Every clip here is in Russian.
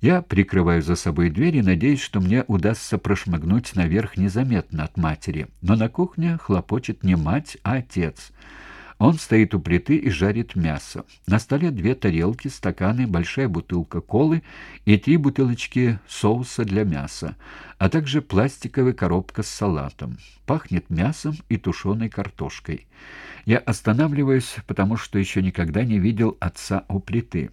Я прикрываю за собой дверь и надеюсь, что мне удастся прошмыгнуть наверх незаметно от матери. Но на кухне хлопочет не мать, а отец. Он стоит у плиты и жарит мясо. На столе две тарелки, стаканы, большая бутылка колы и три бутылочки соуса для мяса, а также пластиковая коробка с салатом. Пахнет мясом и тушеной картошкой. Я останавливаюсь, потому что еще никогда не видел отца у плиты.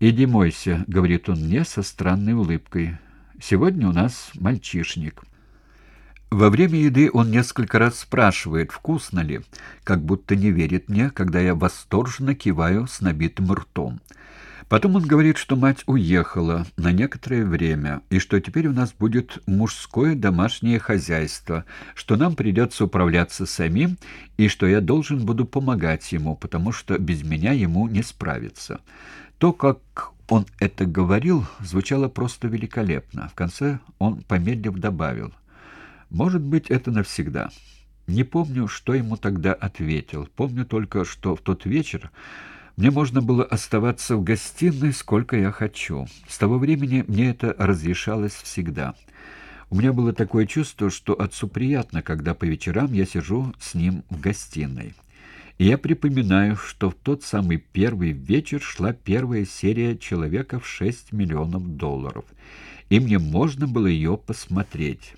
«Иди мойся», — говорит он мне со странной улыбкой. «Сегодня у нас мальчишник». Во время еды он несколько раз спрашивает, вкусно ли, как будто не верит мне, когда я восторженно киваю с набитым ртом. Потом он говорит, что мать уехала на некоторое время, и что теперь у нас будет мужское домашнее хозяйство, что нам придется управляться самим, и что я должен буду помогать ему, потому что без меня ему не справиться. То, как он это говорил, звучало просто великолепно. В конце он, помедлив, добавил, «Может быть, это навсегда». Не помню, что ему тогда ответил. Помню только, что в тот вечер мне можно было оставаться в гостиной сколько я хочу. С того времени мне это разрешалось всегда. У меня было такое чувство, что отцу приятно, когда по вечерам я сижу с ним в гостиной. И я припоминаю, что в тот самый первый вечер шла первая серия «Человека в 6 миллионов долларов», и мне можно было ее посмотреть.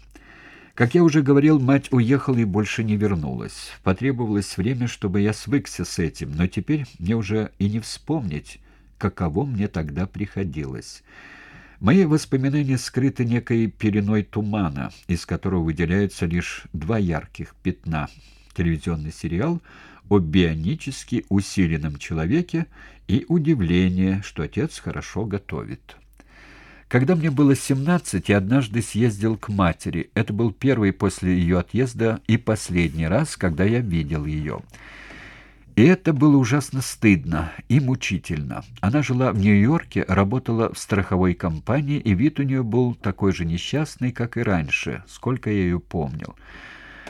Как я уже говорил, мать уехала и больше не вернулась. Потребовалось время, чтобы я свыкся с этим, но теперь мне уже и не вспомнить, каково мне тогда приходилось. Мои воспоминания скрыты некой переной тумана, из которого выделяются лишь два ярких пятна. Телевизионный сериал — о бионически усиленном человеке и удивление, что отец хорошо готовит. Когда мне было 17, я однажды съездил к матери. Это был первый после ее отъезда и последний раз, когда я видел ее. И это было ужасно стыдно и мучительно. Она жила в Нью-Йорке, работала в страховой компании, и вид у нее был такой же несчастный, как и раньше, сколько я ее помнил.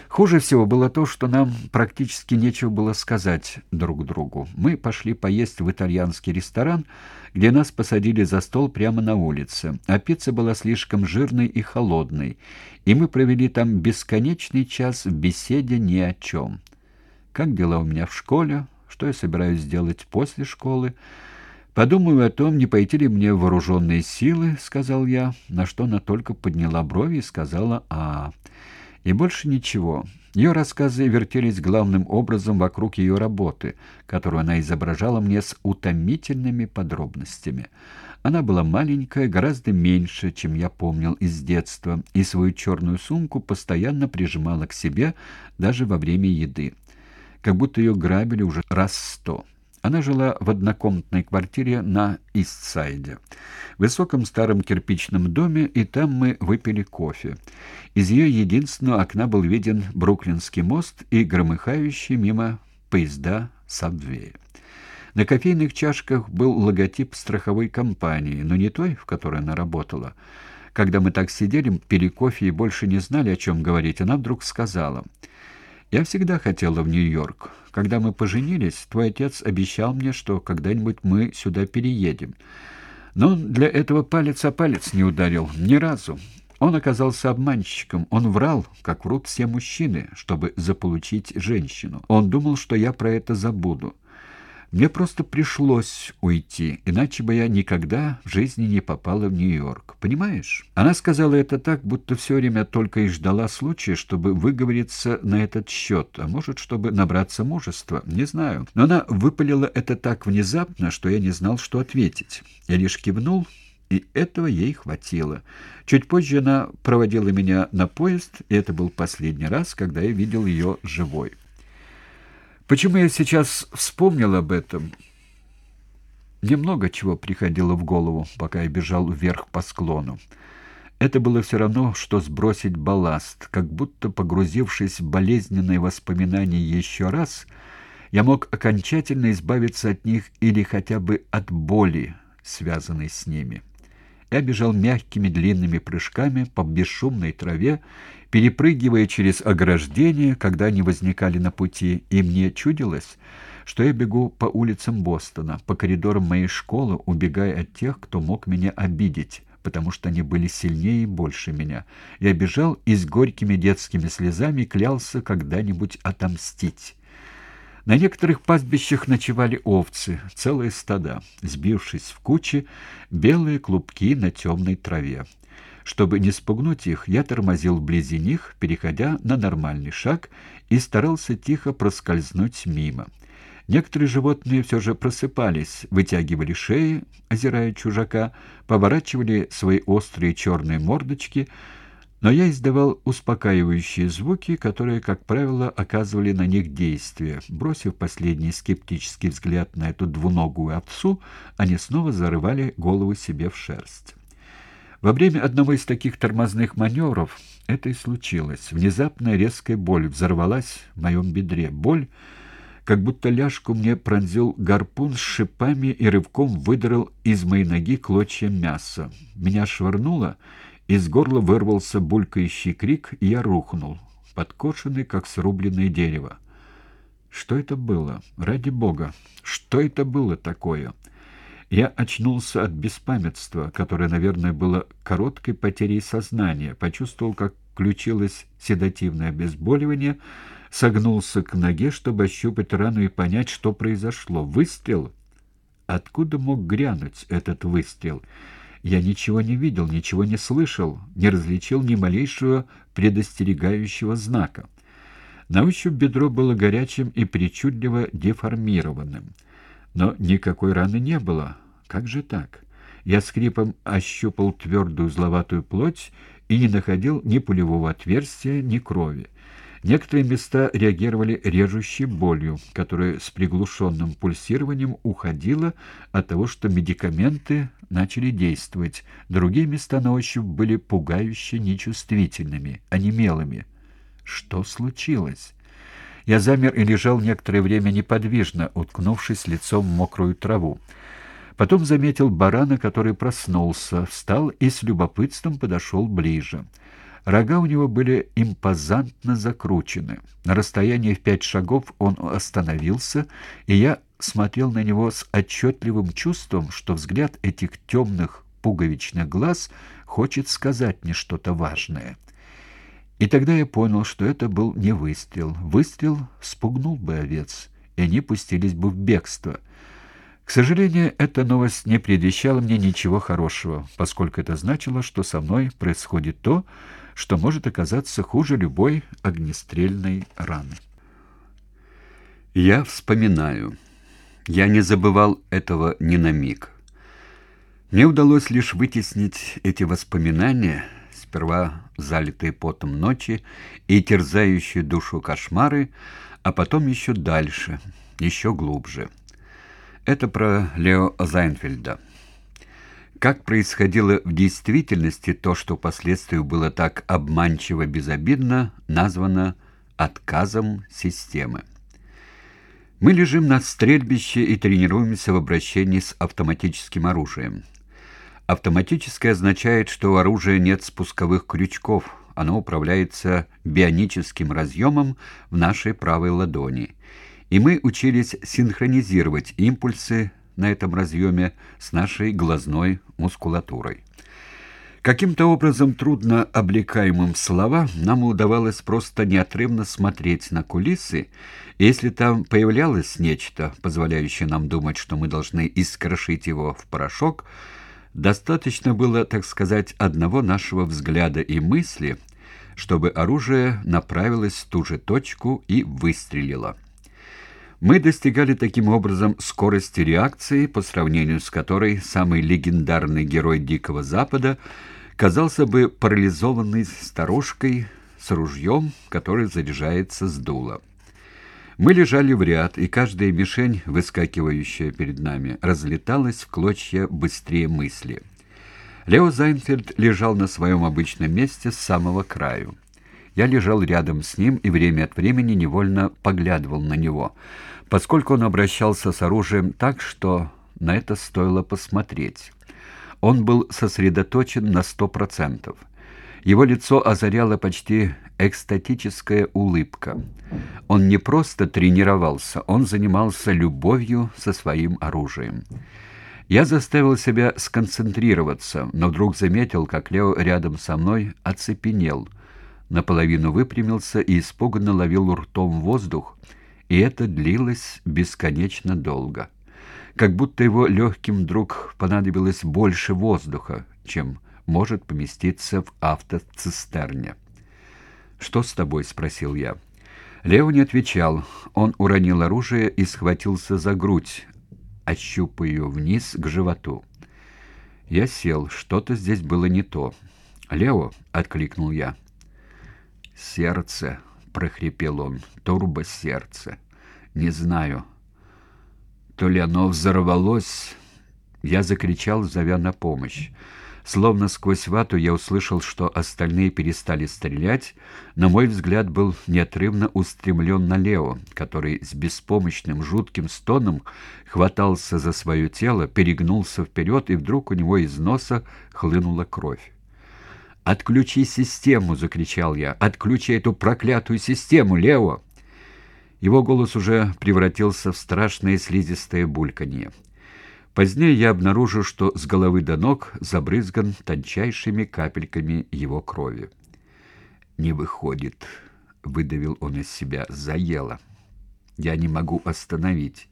Хуже всего было то, что нам практически нечего было сказать друг другу. Мы пошли поесть в итальянский ресторан, где нас посадили за стол прямо на улице, а пицца была слишком жирной и холодной, и мы провели там бесконечный час в беседе ни о чем. Как дела у меня в школе? Что я собираюсь сделать после школы? «Подумаю о том, не пойти ли мне вооруженные силы», — сказал я, на что она только подняла брови и сказала «а». И больше ничего. Ее рассказы вертелись главным образом вокруг ее работы, которую она изображала мне с утомительными подробностями. Она была маленькая, гораздо меньше, чем я помнил из детства, и свою черную сумку постоянно прижимала к себе даже во время еды. Как будто ее грабили уже раз сто. Она жила в однокомнатной квартире на Истсайде, высоком старом кирпичном доме, и там мы выпили кофе. Из ее единственного окна был виден Бруклинский мост и громыхающие мимо поезда Сабвея. На кофейных чашках был логотип страховой компании, но не той, в которой она работала. Когда мы так сидели, пили кофе и больше не знали, о чем говорить, она вдруг сказала... Я всегда хотела в Нью-Йорк. Когда мы поженились, твой отец обещал мне, что когда-нибудь мы сюда переедем. Но он для этого палец о палец не ударил. Ни разу. Он оказался обманщиком. Он врал, как врут все мужчины, чтобы заполучить женщину. Он думал, что я про это забуду. Мне просто пришлось уйти, иначе бы я никогда в жизни не попала в Нью-Йорк. Понимаешь? Она сказала это так, будто все время только и ждала случая, чтобы выговориться на этот счет, а может, чтобы набраться мужества, не знаю. Но она выпалила это так внезапно, что я не знал, что ответить. Я лишь кивнул, и этого ей хватило. Чуть позже она проводила меня на поезд, и это был последний раз, когда я видел ее живой. Почему я сейчас вспомнил об этом? Немного чего приходило в голову, пока я бежал вверх по склону. Это было все равно, что сбросить балласт, как будто погрузившись в болезненные воспоминания еще раз, я мог окончательно избавиться от них или хотя бы от боли, связанной с ними. Я бежал мягкими длинными прыжками по бесшумной траве, перепрыгивая через ограждения, когда они возникали на пути, и мне чудилось, что я бегу по улицам Бостона, по коридорам моей школы, убегая от тех, кто мог меня обидеть, потому что они были сильнее и больше меня. Я бежал и с горькими детскими слезами клялся когда-нибудь отомстить. На некоторых пастбищах ночевали овцы, целые стада, сбившись в кучи, белые клубки на темной траве. Чтобы не спугнуть их, я тормозил вблизи них, переходя на нормальный шаг, и старался тихо проскользнуть мимо. Некоторые животные все же просыпались, вытягивали шеи, озирая чужака, поворачивали свои острые черные мордочки, но я издавал успокаивающие звуки, которые, как правило, оказывали на них действие. Бросив последний скептический взгляд на эту двуногую овцу, они снова зарывали голову себе в шерсть. Во время одного из таких тормозных маневров это и случилось. Внезапная резкая боль взорвалась в моем бедре. Боль как будто ляжку мне пронзил гарпун с шипами и рывком выдрал из моей ноги клочья мяса. Меня швырнуло, из горла вырвался булькающий крик, и я рухнул, подкошенный, как срубленное дерево. Что это было? Ради бога! Что это было такое? Я очнулся от беспамятства, которое, наверное, было короткой потерей сознания, почувствовал, как включилось седативное обезболивание, согнулся к ноге, чтобы ощупать рану и понять, что произошло. Выстрел? Откуда мог грянуть этот выстрел? Я ничего не видел, ничего не слышал, не различил ни малейшего предостерегающего знака. На ощупь бедро было горячим и причудливо деформированным. Но никакой раны не было. Как же так? Я скрипом ощупал твердую зловатую плоть и не находил ни пулевого отверстия, ни крови. Некоторые места реагировали режущей болью, которая с приглушенным пульсированием уходила от того, что медикаменты начали действовать. Другие места на ощупь были пугающе нечувствительными, онемелыми. Что случилось? Я замер и лежал некоторое время неподвижно, уткнувшись лицом в мокрую траву. Потом заметил барана, который проснулся, встал и с любопытством подошел ближе. Рога у него были импозантно закручены. На расстоянии в пять шагов он остановился, и я смотрел на него с отчетливым чувством, что взгляд этих темных пуговичных глаз хочет сказать мне что-то важное. И тогда я понял, что это был не выстрел. Выстрел спугнул бы овец, и они пустились бы в бегство. К сожалению, эта новость не предвещала мне ничего хорошего, поскольку это значило, что со мной происходит то, что может оказаться хуже любой огнестрельной раны. Я вспоминаю. Я не забывал этого ни на миг. Мне удалось лишь вытеснить эти воспоминания, сперва залитые потом ночи и терзающие душу кошмары, а потом еще дальше, еще глубже. Это про Лео Зайнфельда. Как происходило в действительности то, что впоследствии было так обманчиво безобидно, названо отказом системы. Мы лежим на стрельбище и тренируемся в обращении с автоматическим оружием. Автоматическое означает, что у оружия нет спусковых крючков, оно управляется бионическим разъемом в нашей правой ладони. И мы учились синхронизировать импульсы на этом разъеме с нашей глазной мускулатурой. Каким-то образом трудно облекаемым слова нам удавалось просто неотрывно смотреть на кулисы, и если там появлялось нечто, позволяющее нам думать, что мы должны искрошить его в порошок, достаточно было, так сказать, одного нашего взгляда и мысли, чтобы оружие направилось в ту же точку и выстрелило. Мы достигали таким образом скорости реакции, по сравнению с которой самый легендарный герой Дикого Запада казался бы парализованной старушкой с ружьем, который заряжается с дула. Мы лежали в ряд, и каждая мишень, выскакивающая перед нами, разлеталась в клочья быстрее мысли. Лео Зайнфельд лежал на своем обычном месте с самого краю. Я лежал рядом с ним и время от времени невольно поглядывал на него, поскольку он обращался с оружием так, что на это стоило посмотреть. Он был сосредоточен на сто процентов. Его лицо озаряла почти экстатическая улыбка. Он не просто тренировался, он занимался любовью со своим оружием. Я заставил себя сконцентрироваться, но вдруг заметил, как Лео рядом со мной оцепенел, наполовину выпрямился и испуганно ловил ртом воздух, и это длилось бесконечно долго. Как будто его легким вдруг понадобилось больше воздуха, чем может поместиться в автоцистерне. «Что с тобой?» — спросил я. Лео не отвечал. Он уронил оружие и схватился за грудь, ощупая ее вниз к животу. Я сел. Что-то здесь было не то. «Лео!» — откликнул я. «Сердце!» — прохрипел он. «Турбосердце! Не знаю. То ли оно взорвалось...» Я закричал, зовя на помощь. Словно сквозь вату я услышал, что остальные перестали стрелять, но мой взгляд был неотрывно устремлен на Лео, который с беспомощным жутким стоном хватался за свое тело, перегнулся вперед, и вдруг у него из носа хлынула кровь. «Отключи систему!» — закричал я. «Отключи эту проклятую систему, Лео!» Его голос уже превратился в страшное слизистое бульканье. Позднее я обнаружил, что с головы до ног забрызган тончайшими капельками его крови. «Не выходит», — выдавил он из себя, — «заело. Я не могу остановить».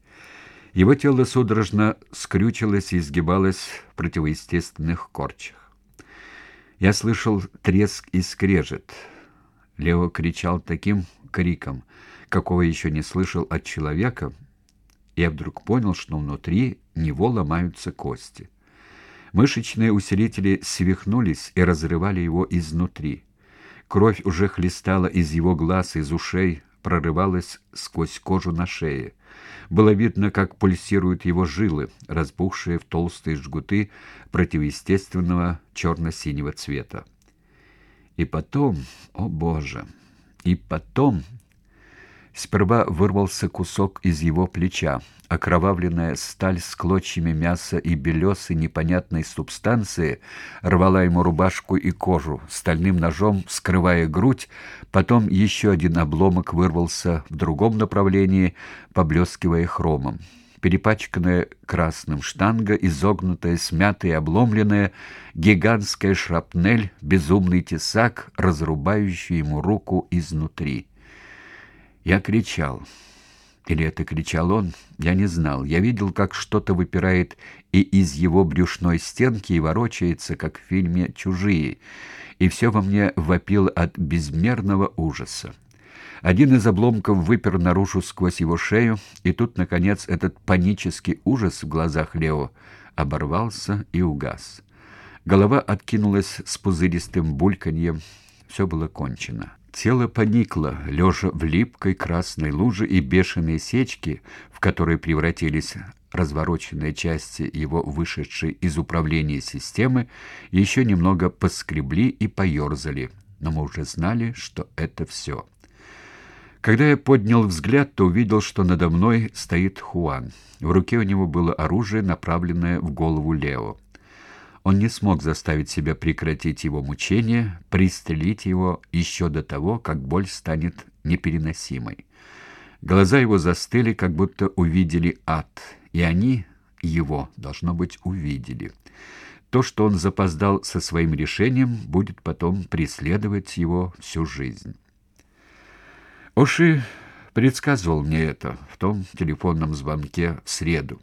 Его тело судорожно скрючилось и изгибалось в противоестественных корчах. Я слышал треск и скрежет. Лео кричал таким криком, какого еще не слышал от человека, я вдруг понял, что внутри него ломаются кости. Мышечные усилители свихнулись и разрывали его изнутри. Кровь уже хлестала из его глаз, из ушей, прорывалась сквозь кожу на шее. Было видно, как пульсируют его жилы, разбухшие в толстые жгуты противоестественного черно-синего цвета. И потом, о боже, и потом Сперва вырвался кусок из его плеча. Окровавленная сталь с клочьями мяса и белесой непонятной субстанции рвала ему рубашку и кожу, стальным ножом скрывая грудь, потом еще один обломок вырвался в другом направлении, поблескивая хромом. Перепачканная красным штанга, изогнутая, смятая обломленная, гигантская шрапнель, безумный тесак, разрубающий ему руку изнутри. Я кричал. Или это кричал он? Я не знал. Я видел, как что-то выпирает и из его брюшной стенки и ворочается, как в фильме «Чужие». И все во мне вопило от безмерного ужаса. Один из обломков выпер наружу сквозь его шею, и тут, наконец, этот панический ужас в глазах Лео оборвался и угас. Голова откинулась с пузыристым бульканьем. Все было кончено. Тело поникло, лежа в липкой красной луже, и бешеные сечки, в которые превратились развороченные части его вышедшей из управления системы, еще немного поскребли и поерзали, но мы уже знали, что это все. Когда я поднял взгляд, то увидел, что надо мной стоит Хуан. В руке у него было оружие, направленное в голову Лео. Он не смог заставить себя прекратить его мучения, пристрелить его еще до того, как боль станет непереносимой. Глаза его застыли, как будто увидели ад, и они его, должно быть, увидели. То, что он запоздал со своим решением, будет потом преследовать его всю жизнь. Оши предсказывал мне это в том телефонном звонке в среду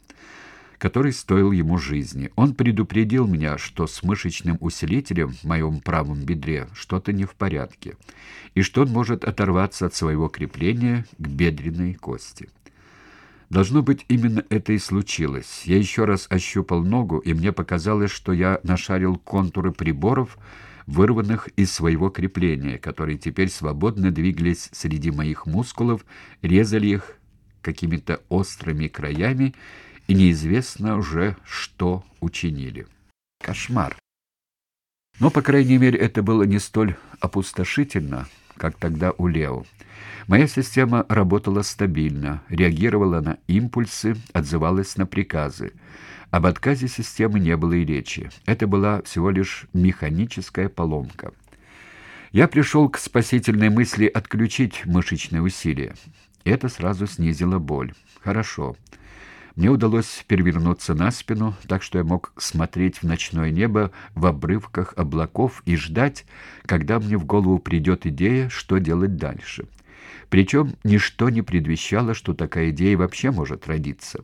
который стоил ему жизни. Он предупредил меня, что с мышечным усилителем в моем правом бедре что-то не в порядке, и что он может оторваться от своего крепления к бедренной кости. Должно быть, именно это и случилось. Я еще раз ощупал ногу, и мне показалось, что я нашарил контуры приборов, вырванных из своего крепления, которые теперь свободно двигались среди моих мускулов, резали их какими-то острыми краями и неизвестно уже, что учинили. Кошмар. Но, по крайней мере, это было не столь опустошительно, как тогда у Лео. Моя система работала стабильно, реагировала на импульсы, отзывалась на приказы. Об отказе системы не было и речи. Это была всего лишь механическая поломка. Я пришел к спасительной мысли отключить мышечные усилия. Это сразу снизило боль. Хорошо. Мне удалось перевернуться на спину, так что я мог смотреть в ночное небо в обрывках облаков и ждать, когда мне в голову придет идея, что делать дальше. Причем ничто не предвещало, что такая идея вообще может родиться.